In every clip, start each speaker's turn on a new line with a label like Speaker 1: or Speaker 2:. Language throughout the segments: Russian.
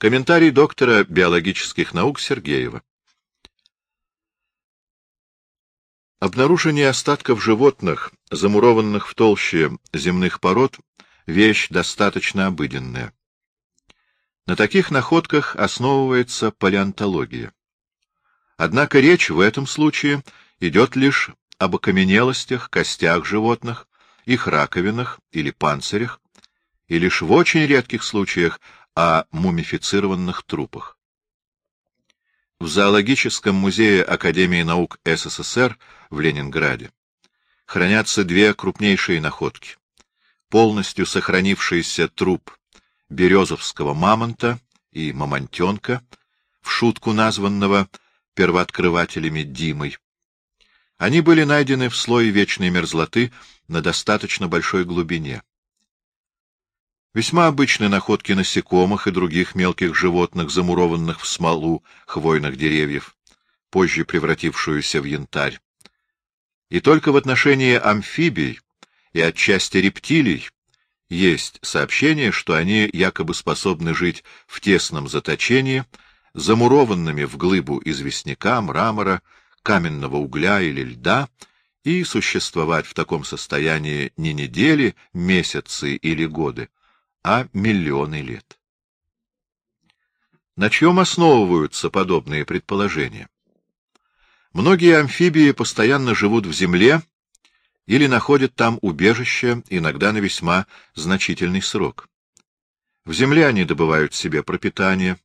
Speaker 1: Комментарий доктора биологических наук Сергеева. Обнаружение остатков животных, замурованных в толще земных пород, вещь достаточно обыденная. На таких находках основывается палеонтология. Однако речь в этом случае идет лишь об окаменелостях, костях животных, их раковинах или панцирях, и лишь в очень редких случаях о мумифицированных трупах. В Зоологическом музее Академии наук СССР в Ленинграде хранятся две крупнейшие находки. Полностью сохранившийся труп березовского мамонта и мамонтенка, в шутку названного первооткрывателями Димой. Они были найдены в слое вечной мерзлоты на достаточно большой глубине. Весьма обычны находки насекомых и других мелких животных, замурованных в смолу хвойных деревьев, позже превратившуюся в янтарь. И только в отношении амфибий и отчасти рептилий есть сообщение, что они якобы способны жить в тесном заточении, замурованными в глыбу известняка, мрамора, каменного угля или льда, и существовать в таком состоянии не недели, месяцы или годы, а миллионы лет. На чем основываются подобные предположения? Многие амфибии постоянно живут в земле или находят там убежище, иногда на весьма значительный срок. В земле они добывают себе пропитание,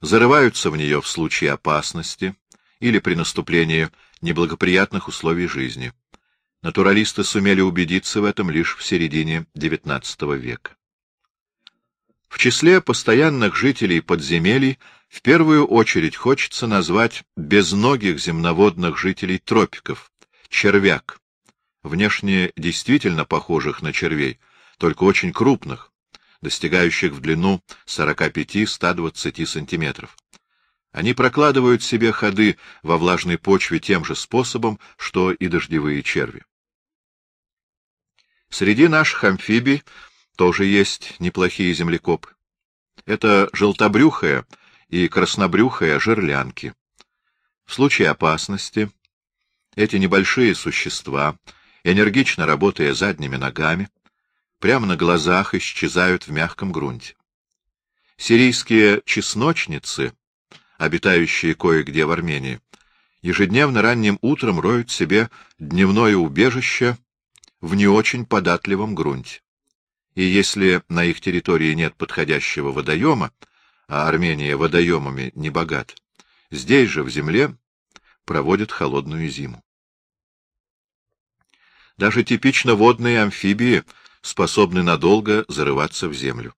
Speaker 1: зарываются в нее в случае опасности или при наступлении неблагоприятных условий жизни. Натуралисты сумели убедиться в этом лишь в середине XIX века. В числе постоянных жителей подземелий в первую очередь хочется назвать безногих земноводных жителей тропиков — червяк, внешне действительно похожих на червей, только очень крупных, достигающих в длину 45-120 сантиметров. Они прокладывают себе ходы во влажной почве тем же способом, что и дождевые черви. Среди наших амфибий тоже есть неплохие землекопы. Это желтобрюхая и краснобрюхая жерлянки. В случае опасности эти небольшие существа, энергично работая задними ногами, прямо на глазах исчезают в мягком грунте. Сирийские чесночницы, обитающие кое-где в Армении, ежедневно ранним утром роют себе дневное убежище в не очень податливом грунте и если на их территории нет подходящего водоема, а Армения водоемами не богат, здесь же, в земле, проводят холодную зиму. Даже типично водные амфибии способны надолго зарываться в землю.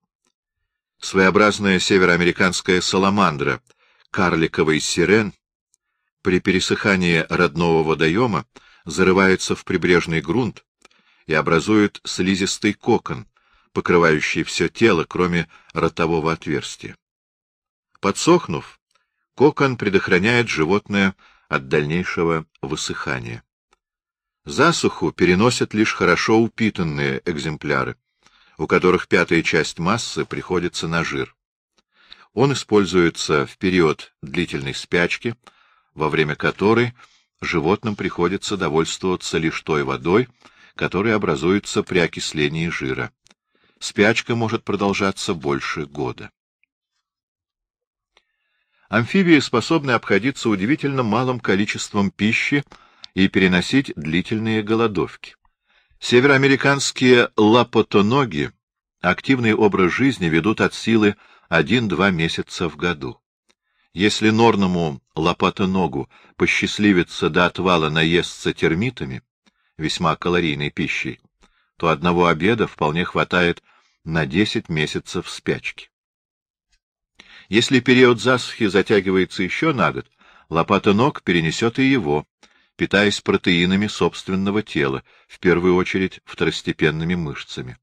Speaker 1: Своеобразная североамериканская саламандра, карликовый сирен, при пересыхании родного водоема зарывается в прибрежный грунт и образует слизистый кокон, покрывающий все тело, кроме ротового отверстия. Подсохнув, кокон предохраняет животное от дальнейшего высыхания. Засуху переносят лишь хорошо упитанные экземпляры, у которых пятая часть массы приходится на жир. Он используется в период длительной спячки, во время которой животным приходится довольствоваться лишь той водой, которая образуется при окислении жира спячка может продолжаться больше года. Амфибии способны обходиться удивительно малым количеством пищи и переносить длительные голодовки. Североамериканские лапотоноги активный образ жизни ведут от силы 1-2 месяца в году. Если норному лопатоногу посчастливится до отвала наесться термитами, весьма калорийной пищей, то одного обеда вполне хватает на 10 месяцев спячки. Если период засухи затягивается еще на год, лопата ног перенесет и его, питаясь протеинами собственного тела, в первую очередь второстепенными мышцами.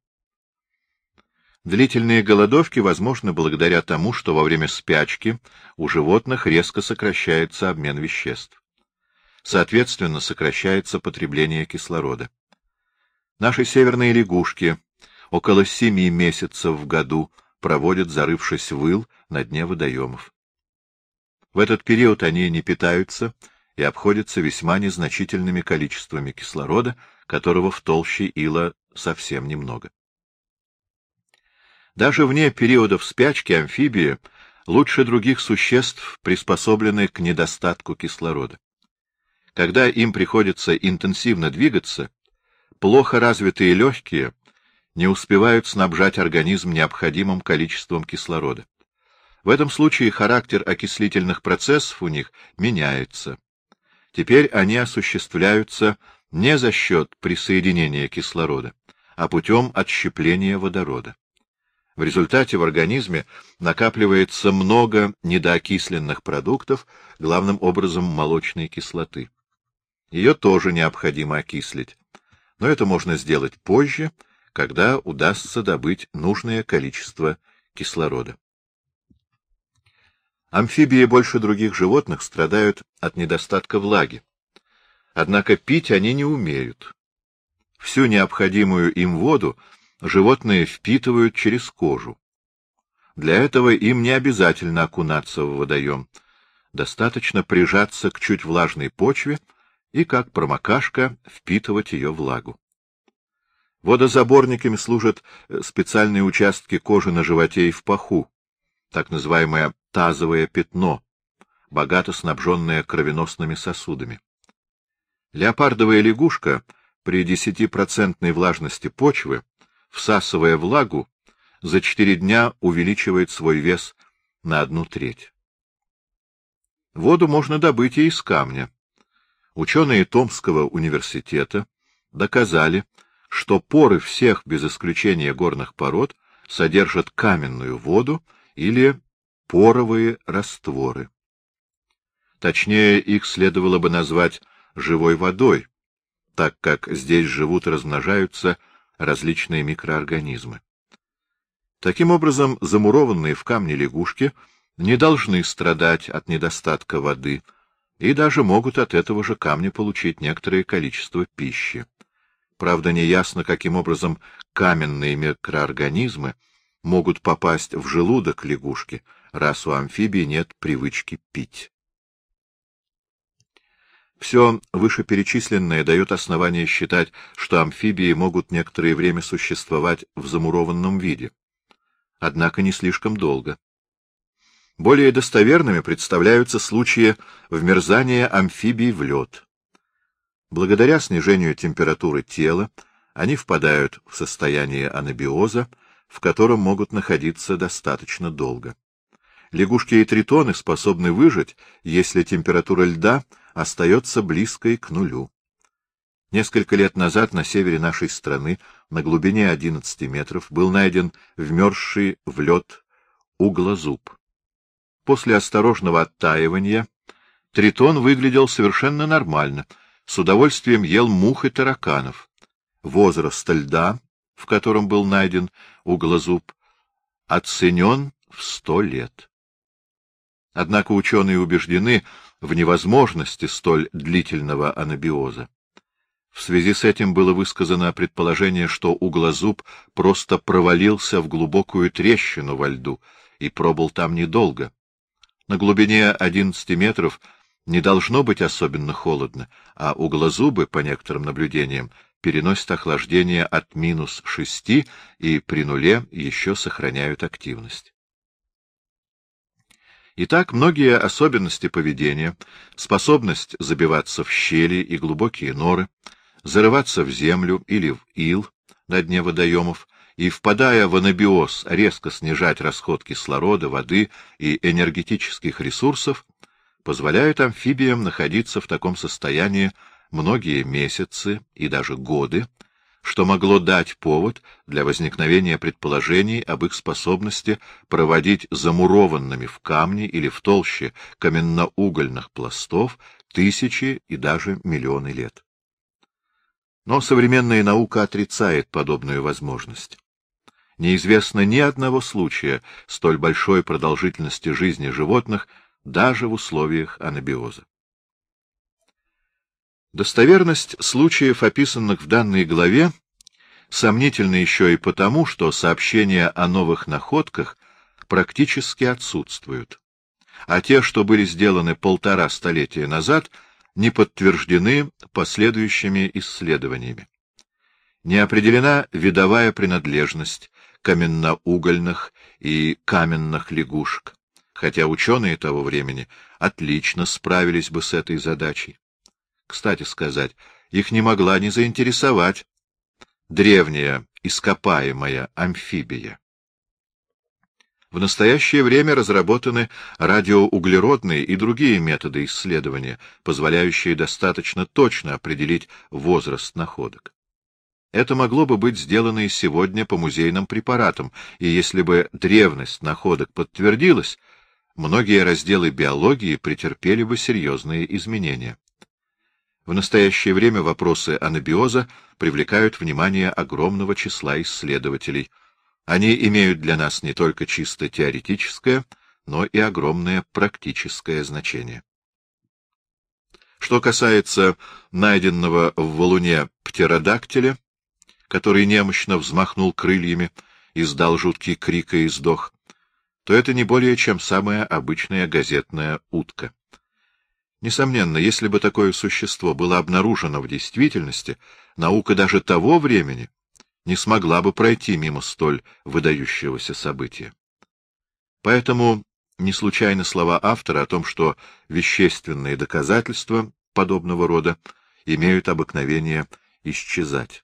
Speaker 1: Длительные голодовки возможны благодаря тому, что во время спячки у животных резко сокращается обмен веществ. Соответственно, сокращается потребление кислорода. Наши северные лягушки около семи месяцев в году проводят, зарывшись в ил на дне водоемов. В этот период они не питаются и обходятся весьма незначительными количествами кислорода, которого в толще ила совсем немного. Даже вне периодов спячки амфибии лучше других существ приспособлены к недостатку кислорода. Когда им приходится интенсивно двигаться, плохо развитые легкие не успевают снабжать организм необходимым количеством кислорода. В этом случае характер окислительных процессов у них меняется. Теперь они осуществляются не за счет присоединения кислорода, а путем отщепления водорода. В результате в организме накапливается много недоокисленных продуктов, главным образом молочной кислоты. Ее тоже необходимо окислить, но это можно сделать позже, когда удастся добыть нужное количество кислорода. Амфибии больше других животных страдают от недостатка влаги. Однако пить они не умеют. Всю необходимую им воду животные впитывают через кожу. Для этого им не обязательно окунаться в водоем. Достаточно прижаться к чуть влажной почве и, как промокашка, впитывать ее влагу. Водозаборниками служат э, специальные участки кожи на животе и в паху, так называемое тазовое пятно, богато снабженное кровеносными сосудами. Леопардовая лягушка при десятипроцентной влажности почвы всасывая влагу, за четыре дня увеличивает свой вес на одну треть. Воду можно добыть и из камня. Ученые Томского университета доказали, что поры всех, без исключения горных пород, содержат каменную воду или поровые растворы. Точнее, их следовало бы назвать живой водой, так как здесь живут и размножаются различные микроорганизмы. Таким образом, замурованные в камне лягушки не должны страдать от недостатка воды и даже могут от этого же камня получить некоторое количество пищи. Правда, неясно, каким образом каменные микроорганизмы могут попасть в желудок лягушки, раз у амфибии нет привычки пить. Все вышеперечисленное дает основание считать, что амфибии могут некоторое время существовать в замурованном виде. Однако не слишком долго. Более достоверными представляются случаи вмерзания амфибий в лед. Благодаря снижению температуры тела они впадают в состояние анабиоза, в котором могут находиться достаточно долго. Лягушки и тритоны способны выжить, если температура льда — остается близкой к нулю. Несколько лет назад на севере нашей страны, на глубине 11 метров, был найден вмерзший в лед углозуб. После осторожного оттаивания тритон выглядел совершенно нормально, с удовольствием ел мух и тараканов. Возраст льда, в котором был найден углозуб, оценен в сто лет. Однако ученые убеждены, в невозможности столь длительного анабиоза. В связи с этим было высказано предположение, что углозуб просто провалился в глубокую трещину во льду и пробыл там недолго. На глубине 11 метров не должно быть особенно холодно, а углозубы, по некоторым наблюдениям, переносят охлаждение от минус 6 и при нуле еще сохраняют активность. Итак, многие особенности поведения, способность забиваться в щели и глубокие норы, зарываться в землю или в ил на дне водоемов и, впадая в анабиоз, резко снижать расход кислорода, воды и энергетических ресурсов, позволяют амфибиям находиться в таком состоянии многие месяцы и даже годы, что могло дать повод для возникновения предположений об их способности проводить замурованными в камне или в толще каменноугольных пластов тысячи и даже миллионы лет. Но современная наука отрицает подобную возможность. Неизвестно ни одного случая столь большой продолжительности жизни животных даже в условиях анабиоза. Достоверность случаев, описанных в данной главе, сомнительны еще и потому, что сообщения о новых находках практически отсутствуют, а те, что были сделаны полтора столетия назад, не подтверждены последующими исследованиями. Не определена видовая принадлежность каменноугольных и каменных лягушек, хотя ученые того времени отлично справились бы с этой задачей. Кстати сказать, их не могла не заинтересовать древняя ископаемая амфибия. В настоящее время разработаны радиоуглеродные и другие методы исследования, позволяющие достаточно точно определить возраст находок. Это могло бы быть сделано и сегодня по музейным препаратам, и если бы древность находок подтвердилась, многие разделы биологии претерпели бы серьезные изменения. В настоящее время вопросы анабиоза привлекают внимание огромного числа исследователей. Они имеют для нас не только чисто теоретическое, но и огромное практическое значение. Что касается найденного в валуне птеродактиля, который немощно взмахнул крыльями, издал жуткий крик и издох, то это не более чем самая обычная газетная утка. Несомненно, если бы такое существо было обнаружено в действительности, наука даже того времени не смогла бы пройти мимо столь выдающегося события. Поэтому не случайны слова автора о том, что вещественные доказательства подобного рода имеют обыкновение исчезать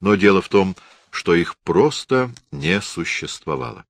Speaker 1: но дело в том, что их просто не существовало.